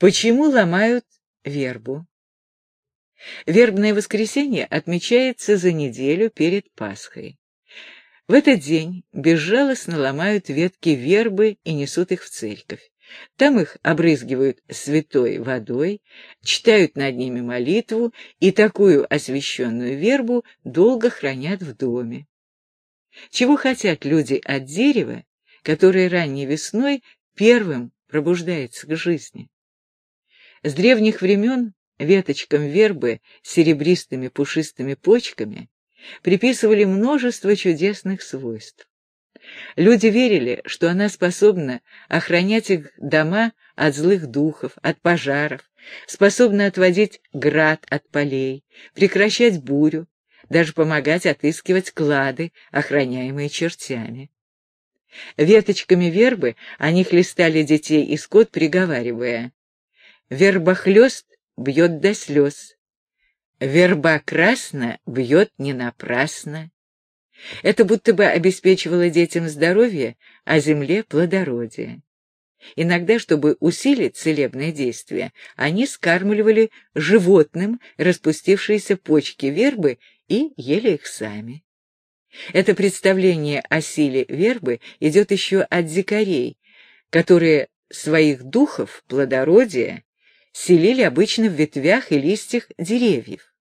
Почему ломают вербу? Вербное воскресенье отмечается за неделю перед Пасхой. В этот день безжалостно ломают ветки вербы и несут их в церковь. Там их обрызгивают святой водой, читают над ними молитву и такую освященную вербу долго хранят в доме. Чего хотят люди от дерева, которое ранней весной первым пробуждается к жизни? С древних времен веточкам вербы с серебристыми пушистыми почками приписывали множество чудесных свойств. Люди верили, что она способна охранять их дома от злых духов, от пожаров, способна отводить град от полей, прекращать бурю, даже помогать отыскивать клады, охраняемые чертями. Веточками вербы они хлестали детей и скот, приговаривая «Вербохлёст бьет до слез, верба красна бьет не напрасно». Это будто бы обеспечивало детям здоровье, а земле плодородие. Иногда, чтобы усилить целебное действие, они скармливали животным распустившиеся почки вербы и ели их сами. Это представление о силе вербы идет еще от дикарей, которые своих духов, плодородия, селили обычно в ветвях и листьях деревьев.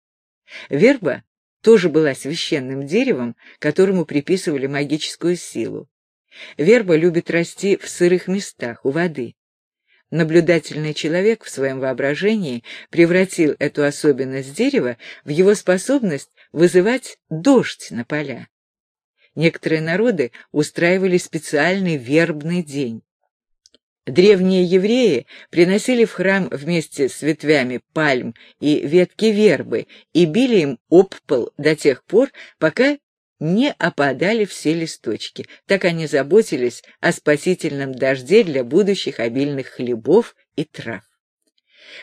Верба тоже была священным деревом, которому приписывали магическую силу. Верба любит расти в сырых местах, у воды. Наблюдательный человек в своем воображении превратил эту особенность дерева в его способность вызывать дождь на поля. Некоторые народы устраивали специальный вербный день. Древние евреи приносили в храм вместе с ветвями пальм и ветки вербы и били им об пол до тех пор, пока не опадали все листочки. Так они заботились о спасительном дожде для будущих обильных хлебов и трав.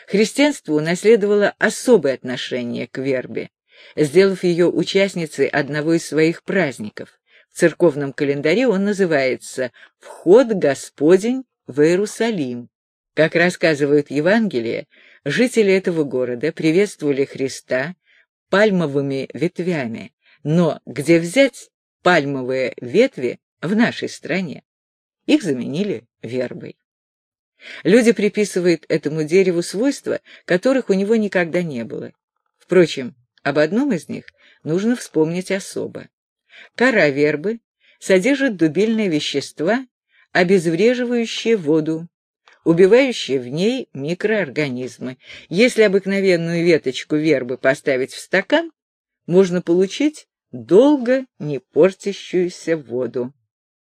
Христианство унаследовало особое отношение к вербе, сделав ее участницей одного из своих праздников. В церковном календаре он называется «Вход Господень в Иерусалим. Как рассказывают Евангелие, жители этого города приветствовали Христа пальмовыми ветвями, но где взять пальмовые ветви в нашей стране? Их заменили вербой. Люди приписывают этому дереву свойства, которых у него никогда не было. Впрочем, об одном из них нужно вспомнить особо. Кора вербы содержит дубильные вещества обезвреживающее воду, убивающее в ней микроорганизмы. Если обыкновенную веточку вербы поставить в стакан, можно получить долго не портящуюся воду.